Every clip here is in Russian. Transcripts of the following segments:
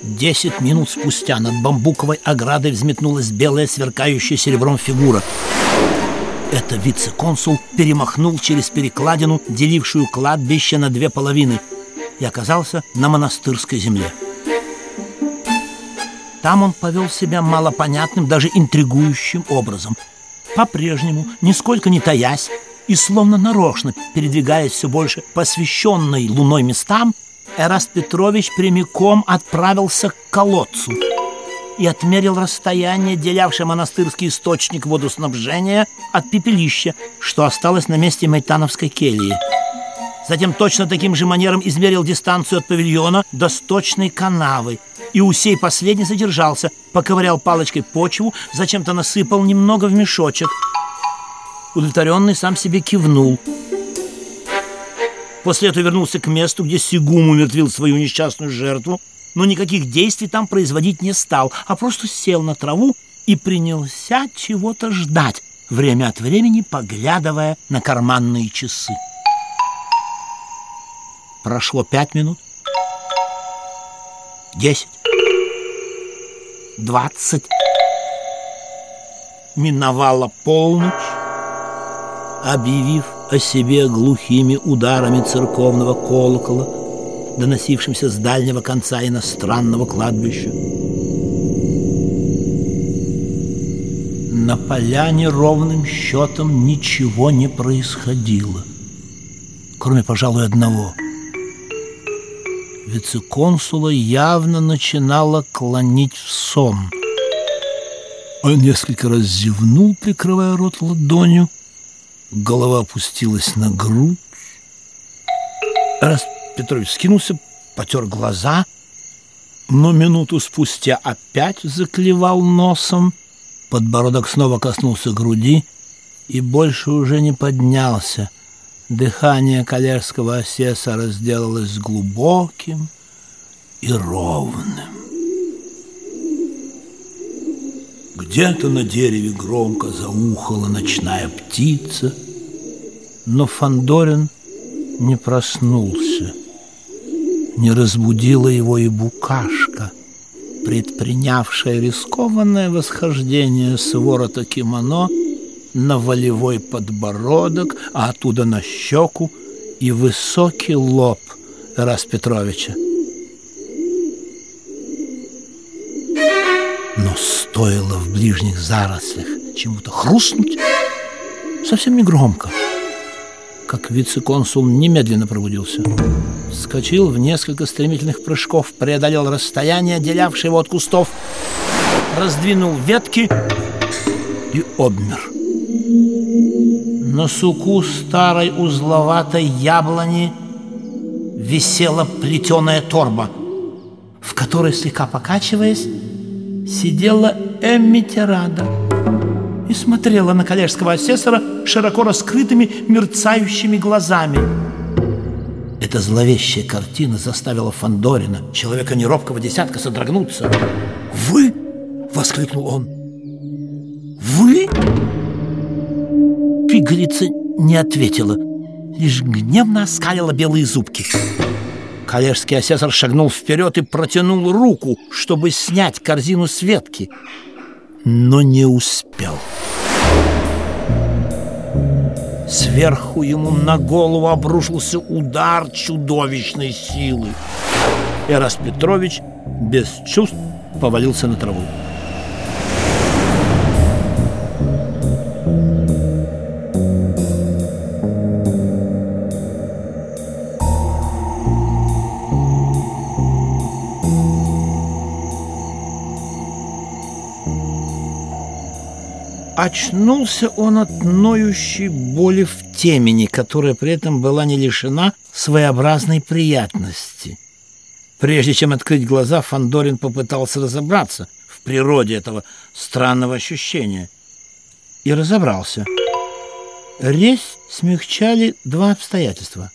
Десять минут спустя над бамбуковой оградой взметнулась белая сверкающая серебром фигура. Это вице-консул перемахнул через перекладину, делившую кладбище на две половины, и оказался на монастырской земле. Там он повел себя малопонятным, даже интригующим образом. По-прежнему, нисколько не таясь и словно нарочно передвигаясь все больше посвященной луной местам, Эраст Петрович прямиком отправился к колодцу и отмерил расстояние, делявшее монастырский источник водоснабжения от пепелища, что осталось на месте Майтановской кельи. Затем точно таким же манером измерил дистанцию от павильона до сточной канавы, и у сей последний задержался, поковырял палочкой почву, зачем-то насыпал немного в мешочек. Удовлетворенный сам себе кивнул – После этого вернулся к месту, где Сигум умертвил свою несчастную жертву, но никаких действий там производить не стал, а просто сел на траву и принялся чего-то ждать, время от времени поглядывая на карманные часы. Прошло пять минут, десять, двадцать. Миновала полночь, объявив о себе глухими ударами церковного колокола, доносившимся с дальнего конца иностранного кладбища. На поляне ровным счетом ничего не происходило, кроме, пожалуй, одного. Вице-консула явно начинало клонить в сон. Он несколько раз зевнул, прикрывая рот ладонью, голова опустилась на грудь. Раз Петрович скинулся, потер глаза, но минуту спустя опять заклевал носом, подбородок снова коснулся груди и больше уже не поднялся. Дыхание коллежского асессора сделалось глубоким и ровным. Где-то на дереве громко заухала ночная птица — но Фандорин не проснулся. Не разбудила его и букашка, предпринявшая рискованное восхождение с ворота кимоно на волевой подбородок, а оттуда на щеку и высокий лоб Рас Петровича. Но стоило в ближних зарослях чему-то хрустнуть, совсем не громко — как вице-консул немедленно пробудился. Вскочил в несколько стремительных прыжков, преодолел расстояние, отделявшее его от кустов, раздвинул ветки и обмер. На суку старой узловатой яблони висела плетеная торба, в которой, слегка покачиваясь, сидела Эмми Тирада и смотрела на коллежского асессора широко раскрытыми мерцающими глазами. Эта зловещая картина заставила Фандорина, человека неробкого десятка, содрогнуться. «Вы?» — воскликнул он. «Вы?» Пигалица не ответила, лишь гневно оскалила белые зубки. Коллежский асессор шагнул вперед и протянул руку, чтобы снять корзину с ветки, но не успел. Сверху ему на голову обрушился удар чудовищной силы. Эрас Петрович без чувств повалился на траву. Очнулся он от ноющей боли в темени, которая при этом была не лишена своеобразной приятности. Прежде чем открыть глаза, Фандорин попытался разобраться в природе этого странного ощущения. И разобрался. Резь смягчали два обстоятельства.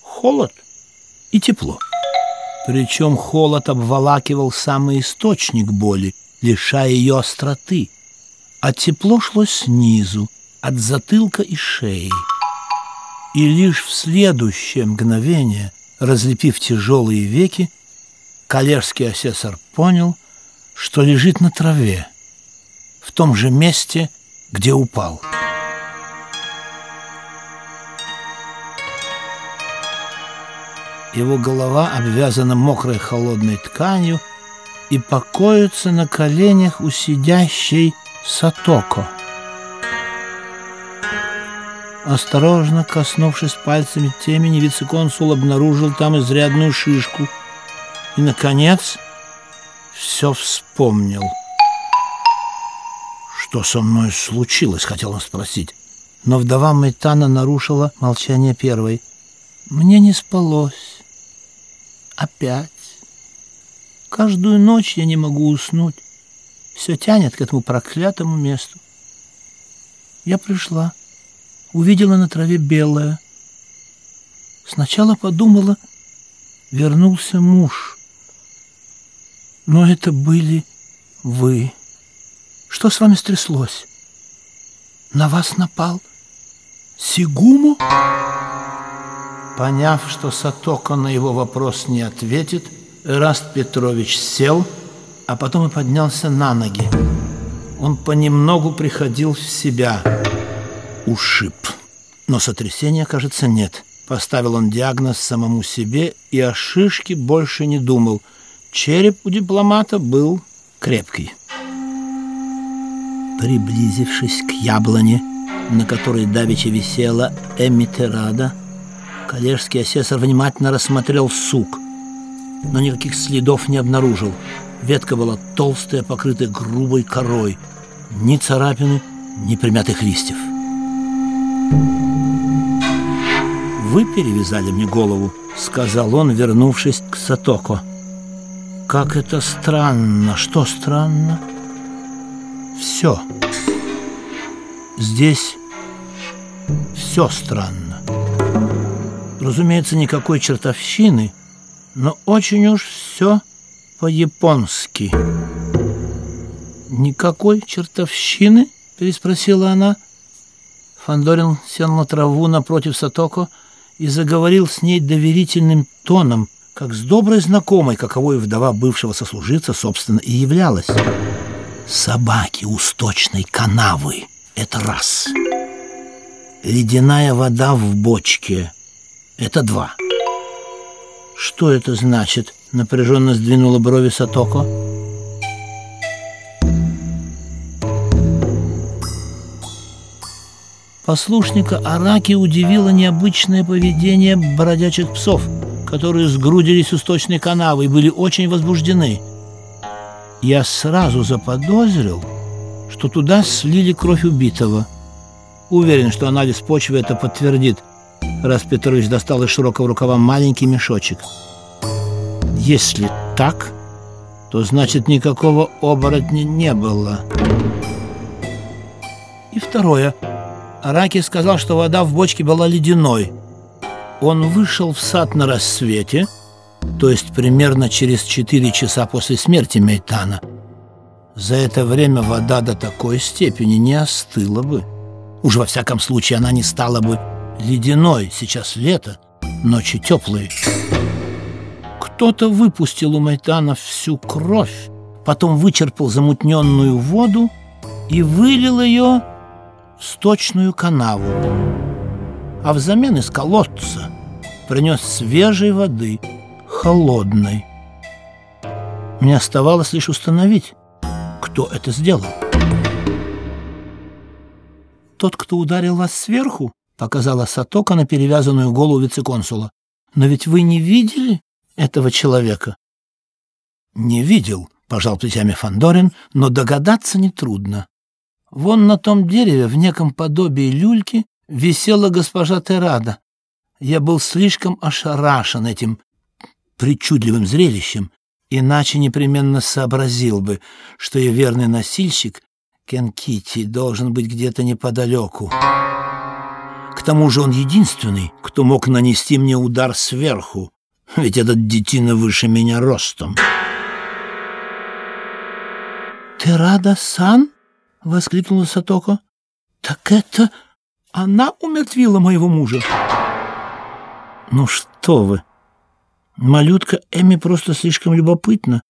Холод и тепло. Причем холод обволакивал самый источник боли, лишая ее остроты – а тепло шло снизу, от затылка и шеи. И лишь в следующее мгновение, разлепив тяжелые веки, коллежский асессор понял, что лежит на траве, в том же месте, где упал. Его голова обвязана мокрой холодной тканью и покоится на коленях у сидящей Сатоко. Осторожно коснувшись пальцами темени, вице-консул обнаружил там изрядную шишку и, наконец, все вспомнил. «Что со мной случилось?» — хотел он спросить. Но вдова Майтана нарушила молчание первой. «Мне не спалось. Опять. Каждую ночь я не могу уснуть. Все тянет к этому проклятому месту. Я пришла, увидела на траве белое. Сначала подумала, вернулся муж. Но это были вы. Что с вами стряслось? На вас напал Сигуму? Поняв, что Сатоко на его вопрос не ответит, Эраст Петрович сел, а потом и поднялся на ноги. Он понемногу приходил в себя. Ушиб. Но сотрясения, кажется, нет. Поставил он диагноз самому себе и о шишке больше не думал. Череп у дипломата был крепкий. Приблизившись к яблоне, на которой давеча висела Эмитерада, коллежский асессор внимательно рассмотрел сук, но никаких следов не обнаружил. Ветка была толстая, покрытая грубой корой. Ни царапины, ни примятых листьев. «Вы перевязали мне голову», — сказал он, вернувшись к Сатоко. «Как это странно! Что странно?» «Все. Здесь все странно. Разумеется, никакой чертовщины, но очень уж все по-японски». «Никакой чертовщины?» — переспросила она. Фандорин сел на траву напротив Сатоко и заговорил с ней доверительным тоном, как с доброй знакомой, каковой вдова бывшего сослуживца, собственно, и являлась. «Собаки у сточной канавы — это раз. Ледяная вода в бочке — это два». «Что это значит?» — напряженно сдвинула брови Сатоко. Послушника Араки удивило необычное поведение бродячих псов, которые сгрудились у сточной канавы и были очень возбуждены. Я сразу заподозрил, что туда слили кровь убитого. Уверен, что анализ почвы это подтвердит, раз Петрович достал из широкого рукава маленький мешочек. Если так, то значит никакого оборотня не было. И второе – Араки сказал, что вода в бочке была ледяной. Он вышел в сад на рассвете, то есть примерно через четыре часа после смерти Мейтана. За это время вода до такой степени не остыла бы. Уж во всяком случае она не стала бы ледяной. Сейчас лето, ночи теплые. Кто-то выпустил у Майтана всю кровь, потом вычерпал замутненную воду и вылил ее сточную канаву, а взамен из колодца принес свежей воды, холодной. Мне оставалось лишь установить, кто это сделал. «Тот, кто ударил вас сверху?» — показала Сатока на перевязанную голову вице-консула. «Но ведь вы не видели этого человека?» «Не видел», — пожал плечами Фандорин, «но догадаться нетрудно. Вон на том дереве, в неком подобии люльки, висела госпожа Терада. Я был слишком ошарашен этим причудливым зрелищем, иначе непременно сообразил бы, что ее верный носильщик Кенкити должен быть где-то неподалеку. К тому же он единственный, кто мог нанести мне удар сверху, ведь этот детина выше меня ростом. «Терада-сан?» — воскликнула Сатоко. Так это она умертвила моего мужа? Ну что вы, малютка Эми просто слишком любопытна.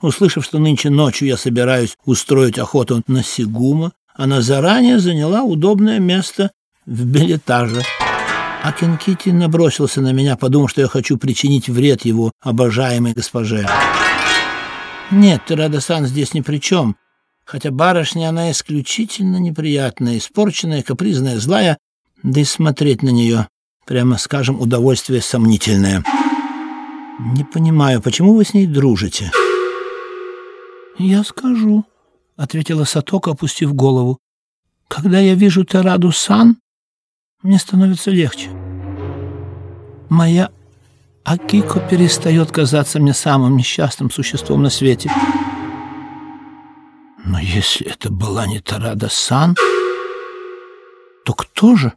Услышав, что нынче ночью я собираюсь устроить охоту на Сигума, она заранее заняла удобное место в билетаже. А Кенкити набросился на меня, подумав, что я хочу причинить вред его обожаемой госпоже. Нет, Терада-сан здесь ни при чем. Хотя барышня она исключительно неприятная, испорченная, капризная, злая, да и смотреть на нее, прямо скажем, удовольствие сомнительное. Не понимаю, почему вы с ней дружите? Я скажу, — ответила Сатока, опустив голову. Когда я вижу Тераду-сан, мне становится легче. Моя Акико перестает казаться мне самым несчастным существом на свете. Но если это была не Тарада-сан, то кто же?